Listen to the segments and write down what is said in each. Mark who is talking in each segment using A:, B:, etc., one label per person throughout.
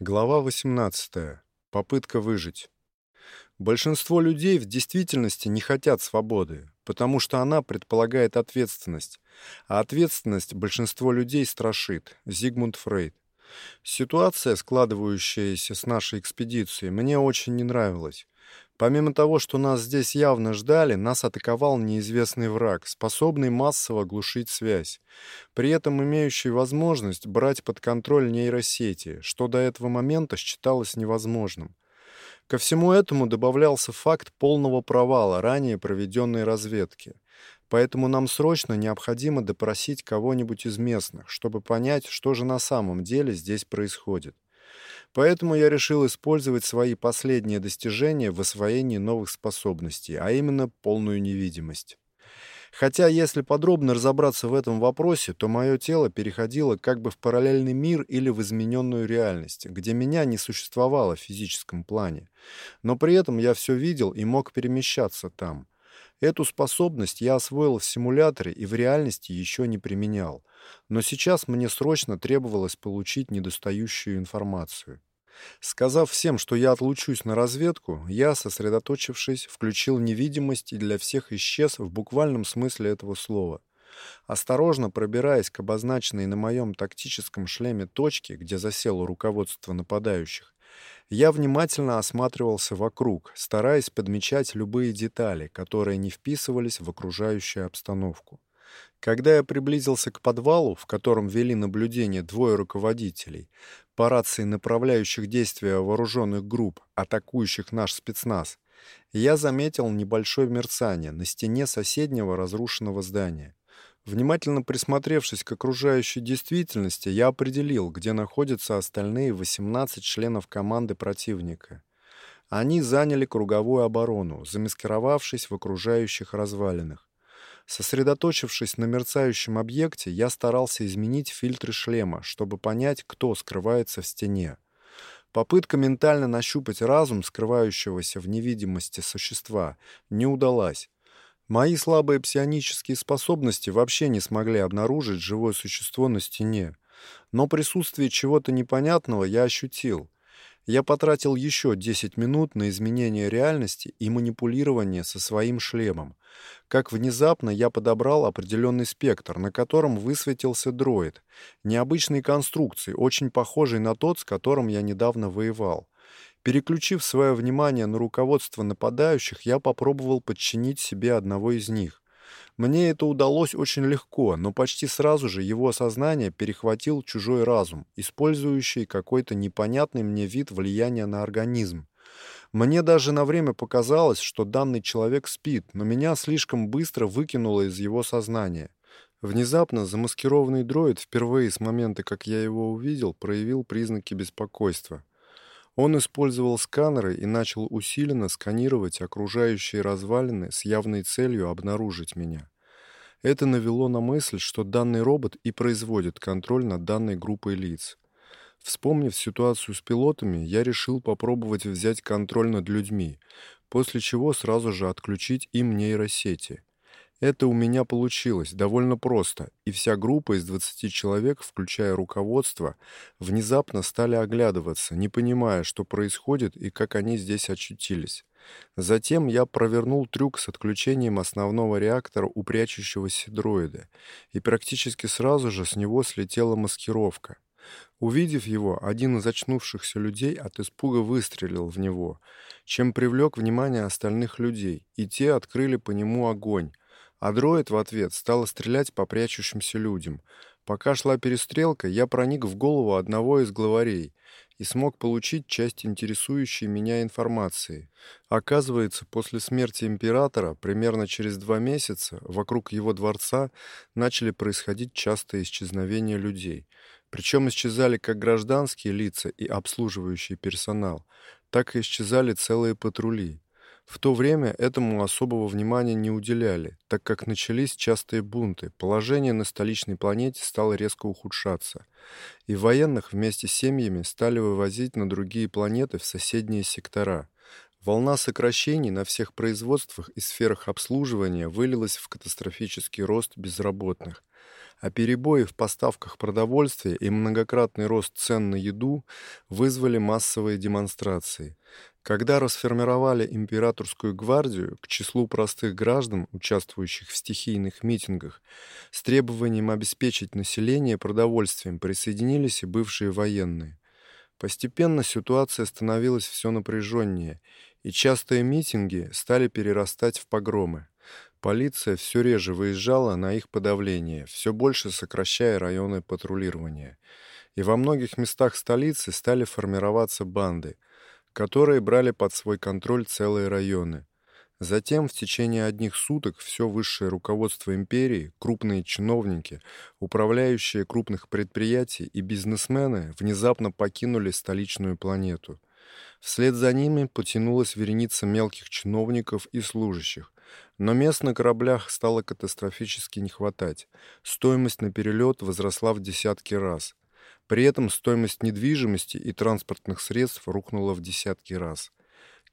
A: Глава 18. Попытка выжить. Большинство людей в действительности не хотят свободы, потому что она предполагает ответственность, а ответственность большинство людей страшит. Зигмунд Фрейд. Ситуация, складывающаяся с нашей экспедицией, мне очень не нравилась. Помимо того, что нас здесь явно ждали, нас атаковал неизвестный враг, способный массово глушить связь, при этом имеющий возможность брать под контроль нейросети, что до этого момента считалось невозможным. Ко всему этому добавлялся факт полного провала ранее проведенной разведки. Поэтому нам срочно необходимо допросить кого-нибудь из местных, чтобы понять, что же на самом деле здесь происходит. Поэтому я решил использовать свои последние достижения в освоении новых способностей, а именно полную невидимость. Хотя, если подробно разобраться в этом вопросе, то мое тело переходило как бы в параллельный мир или в измененную реальность, где меня не существовало в физическом плане. Но при этом я все видел и мог перемещаться там. Эту способность я освоил в симуляторе и в реальности еще не применял. Но сейчас мне срочно требовалось получить недостающую информацию. Сказав всем, что я отлучусь на разведку, я, сосредоточившись, включил невидимость и для всех исчез в буквальном смысле этого слова. Осторожно пробираясь к обозначенной на моем тактическом шлеме точке, где засело руководство нападающих, я внимательно осматривался вокруг, стараясь подмечать любые детали, которые не вписывались в окружающую обстановку. Когда я приблизился к подвалу, в котором вели наблюдение двое руководителей, по рации направляющих действия вооруженных групп, атакующих наш спецназ, я заметил небольшое мерцание на стене соседнего разрушенного здания. Внимательно присмотревшись к окружающей действительности, я определил, где находятся остальные 18 членов команды противника. Они заняли круговую оборону, замаскировавшись в окружающих развалинах. Сосредоточившись на мерцающем объекте, я старался изменить фильтры шлема, чтобы понять, кто скрывается в стене. Попытка ментально нащупать разум скрывающегося в невидимости существа не удалась. Мои слабые псионические способности вообще не смогли обнаружить живое существо на стене. Но присутствие чего-то непонятного я ощутил. Я потратил еще 10 минут на изменение реальности и манипулирование со своим шлемом. Как внезапно я подобрал определенный спектр, на котором высветился дроид, необычной конструкции, очень похожий на тот, с которым я недавно воевал. Переключив свое внимание на руководство нападающих, я попробовал подчинить себе одного из них. Мне это удалось очень легко, но почти сразу же его сознание перехватил чужой разум, использующий какой-то непонятный мне вид влияния на организм. Мне даже на время показалось, что данный человек спит, но меня слишком быстро выкинуло из его сознания. Внезапно замаскированный дроид впервые с момента, как я его увидел, проявил признаки беспокойства. Он использовал сканеры и начал усиленно сканировать окружающие развалины с явной целью обнаружить меня. Это навело на мысль, что данный робот и производит контроль над данной группой лиц. Вспомнив ситуацию с пилотами, я решил попробовать взять контроль над людьми, после чего сразу же отключить им нейросети. Это у меня получилось довольно просто, и вся группа из 20 человек, включая руководство, внезапно стали оглядываться, не понимая, что происходит и как они здесь очутились. Затем я провернул трюк с отключением основного реактора у прячущегося дроида, и практически сразу же с него слетела маскировка. Увидев его, один из очнувшихся людей от испуга выстрелил в него, чем привлек внимание остальных людей, и те открыли по нему огонь, а дроид в ответ стал стрелять по прячущимся людям. Пока шла перестрелка, я проник в голову одного из главарей и смог получить часть интересующей меня информации. Оказывается, после смерти императора, примерно через два месяца, вокруг его дворца начали происходить частые исчезновения людей. Причем исчезали как гражданские лица и обслуживающий персонал, так и исчезали целые патрули. В то время этому особого внимания не уделяли, так как начались частые бунты, положение на столичной планете стало резко ухудшаться, и военных вместе с семьями стали вывозить на другие планеты в соседние сектора. Волна сокращений на всех производствах и сферах обслуживания вылилась в катастрофический рост безработных, а перебои в поставках продовольствия и многократный рост цен на еду вызвали массовые демонстрации. Когда расформировали императорскую гвардию к числу простых граждан, участвующих в стихийных митингах, с требованием обеспечить население продовольствием присоединились и бывшие военные. Постепенно ситуация становилась все напряженнее, и частые митинги стали перерастать в погромы. Полиция все реже выезжала на их подавление, все больше сокращая районы патрулирования. И во многих местах столицы стали формироваться банды, которые брали под свой контроль целые районы. Затем в течение одних суток все высшее руководство империи, крупные чиновники, управляющие крупных предприятий и бизнесмены внезапно покинули столичную планету. Вслед за ними потянулась вереница мелких чиновников и служащих, но мест на кораблях стало катастрофически не хватать. Стоимость на перелет возросла в десятки раз. При этом стоимость недвижимости и транспортных средств рухнула в десятки раз.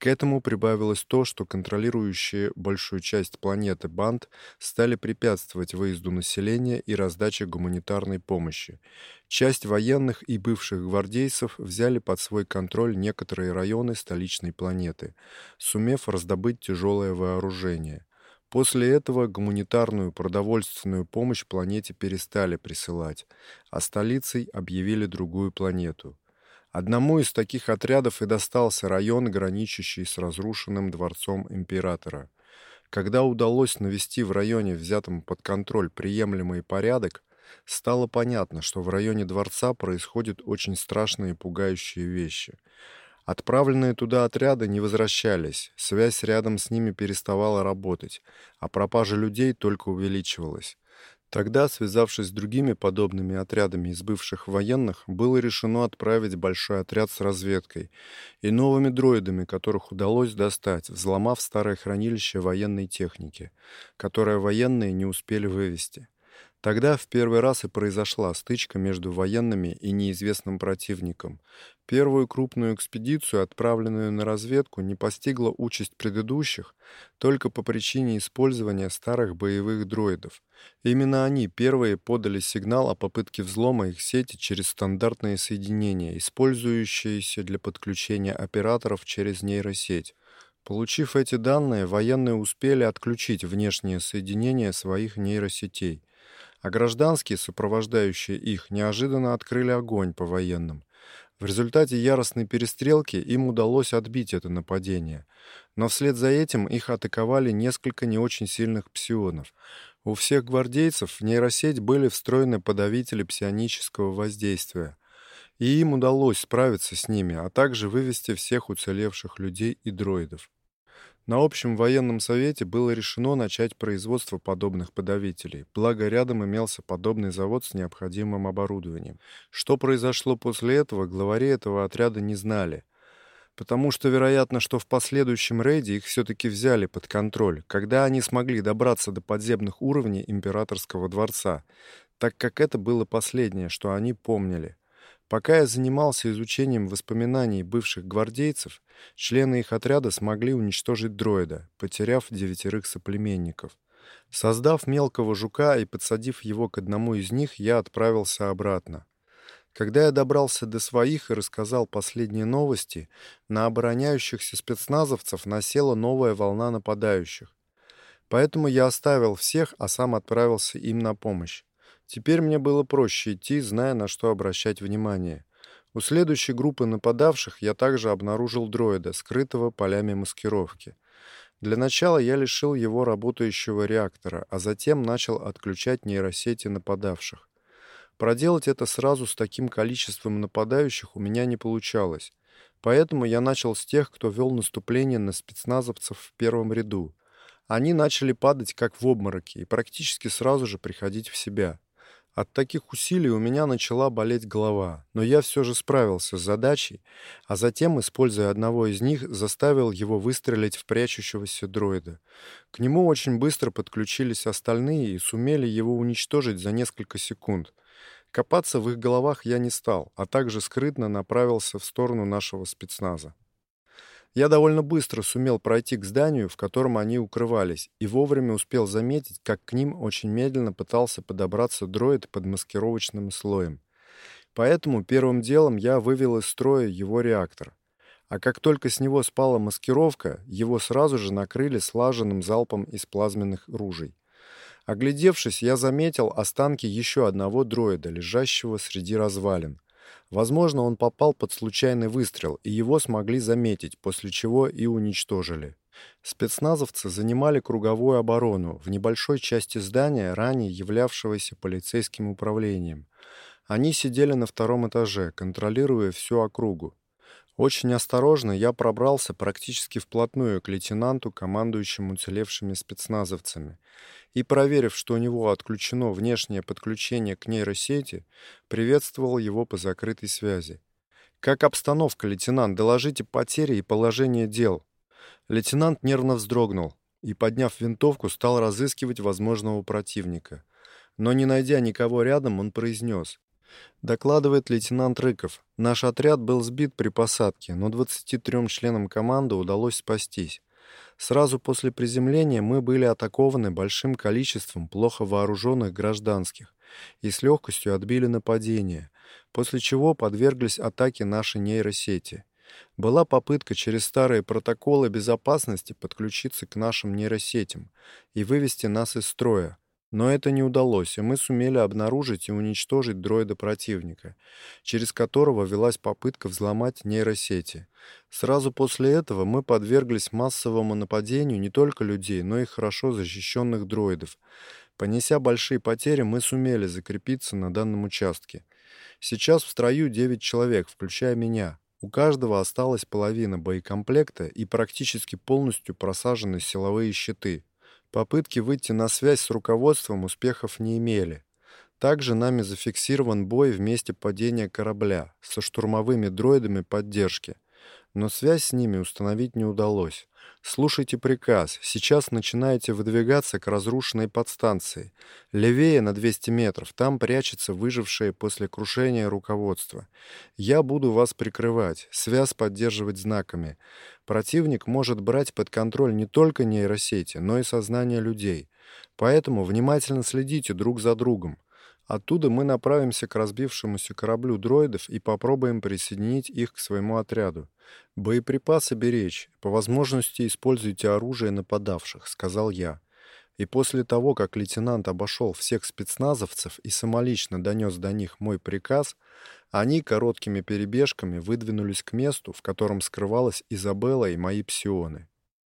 A: К этому прибавилось то, что контролирующие большую часть планеты банд стали препятствовать выезду населения и раздаче гуманитарной помощи. Часть военных и бывших гвардейцев взяли под свой контроль некоторые районы столичной планеты, сумев раздобыть тяжелое вооружение. После этого гуманитарную продовольственную помощь планете перестали присылать, а столицей объявили другую планету. Одному из таких отрядов и достался район, граничащий с разрушенным дворцом императора. Когда удалось навести в районе, взятом под контроль, приемлемый порядок, стало понятно, что в районе дворца происходят очень страшные и пугающие вещи – Отправленные туда отряды не возвращались, связь рядом с ними переставала работать, а пропажа людей только увеличивалась. Тогда, связавшись с другими подобными отрядами из бывших военных, было решено отправить большой отряд с разведкой и новыми дроидами, которых удалось достать, взломав старое хранилище военной техники, которое военные не успели вывести. Тогда в первый раз и произошла стычка между военными и неизвестным противником. Первую крупную экспедицию, отправленную на разведку, не постигла участь предыдущих только по причине использования старых боевых дроидов. Именно они первые подали сигнал о попытке взлома их сети через стандартные соединения, использующиеся для подключения операторов через нейросеть. Получив эти данные, военные успели отключить внешние соединения своих нейросетей – а гражданские, сопровождающие их, неожиданно открыли огонь по военным. В результате яростной перестрелки им удалось отбить это нападение, но вслед за этим их атаковали несколько не очень сильных псионов. У всех гвардейцев в нейросеть были встроены подавители псионического воздействия, и им удалось справиться с ними, а также вывести всех уцелевших людей и дроидов. На общем военном совете было решено начать производство подобных подавителей, благо рядом имелся подобный завод с необходимым оборудованием. Что произошло после этого, главари этого отряда не знали, потому что вероятно, что в последующем рейде их все-таки взяли под контроль, когда они смогли добраться до подземных уровней императорского дворца, так как это было последнее, что они помнили. Пока я занимался изучением воспоминаний бывших гвардейцев, члены их отряда смогли уничтожить дроида, потеряв девятерых соплеменников. Создав мелкого жука и подсадив его к одному из них, я отправился обратно. Когда я добрался до своих и рассказал последние новости, на обороняющихся спецназовцев насела новая волна нападающих. Поэтому я оставил всех, а сам отправился им на помощь. Теперь мне было проще идти, зная, на что обращать внимание. У следующей группы нападавших я также обнаружил дроида, скрытого полями маскировки. Для начала я лишил его работающего реактора, а затем начал отключать нейросети нападавших. Проделать это сразу с таким количеством нападающих у меня не получалось. Поэтому я начал с тех, кто вел наступление на спецназовцев в первом ряду. Они начали падать как в обмороки и практически сразу же приходить в себя. От таких усилий у меня начала болеть голова, но я все же справился с задачей, а затем, используя одного из них, заставил его выстрелить в прячущегося дроида. К нему очень быстро подключились остальные и сумели его уничтожить за несколько секунд. Копаться в их головах я не стал, а также скрытно направился в сторону нашего спецназа. Я довольно быстро сумел пройти к зданию, в котором они укрывались, и вовремя успел заметить, как к ним очень медленно пытался подобраться дроид под маскировочным слоем. Поэтому первым делом я вывел из строя его реактор. А как только с него спала маскировка, его сразу же накрыли слаженным залпом из плазменных ружей. Оглядевшись, я заметил останки еще одного дроида, лежащего среди развалин. Возможно, он попал под случайный выстрел, и его смогли заметить, после чего и уничтожили. Спецназовцы занимали круговую оборону в небольшой части здания, ранее являвшегося полицейским управлением. Они сидели на втором этаже, контролируя всю округу. Очень осторожно я пробрался практически вплотную к лейтенанту, командующему уцелевшими спецназовцами, и, проверив, что у него отключено внешнее подключение к нейросети, приветствовал его по закрытой связи. «Как обстановка, лейтенант? Доложите потери и положение дел». Лейтенант нервно вздрогнул и, подняв винтовку, стал разыскивать возможного противника. Но, не найдя никого рядом, он произнес. Докладывает лейтенант Рыков. Наш отряд был сбит при посадке, но 23 членам команды удалось спастись. Сразу после приземления мы были атакованы большим количеством плохо вооруженных гражданских и с легкостью отбили нападение, после чего подверглись атаке нашей нейросети. Была попытка через старые протоколы безопасности подключиться к нашим нейросетям и вывести нас из строя, но это не удалось, и мы сумели обнаружить и уничтожить дроида противника, через которого велась попытка взломать нейросети. Сразу после этого мы подверглись массовому нападению не только людей, но и хорошо защищенных дроидов. Понеся большие потери, мы сумели закрепиться на данном участке. Сейчас в строю 9 человек, включая меня. У каждого осталась половина боекомплекта и практически полностью просажены силовые щиты. Попытки выйти на связь с руководством успехов не имели. Также нами зафиксирован бой в месте падения корабля со штурмовыми дроидами поддержки, но связь с ними установить не удалось. Слушайте приказ. Сейчас начинаете выдвигаться к разрушенной подстанции. Левее на 200 метров. Там прячется выжившее после крушения руководство. Я буду вас прикрывать, связь поддерживать знаками. Противник может брать под контроль не только нейросети, но и сознание людей. Поэтому внимательно следите друг за другом. Оттуда мы направимся к разбившемуся кораблю дроидов и попробуем присоединить их к своему отряду. Боеприпасы беречь, по возможности используйте оружие нападавших, сказал я. И после того, как лейтенант обошел всех спецназовцев и самолично донес до них мой приказ, они короткими перебежками выдвинулись к месту, в котором скрывалась Изабелла и мои псионы.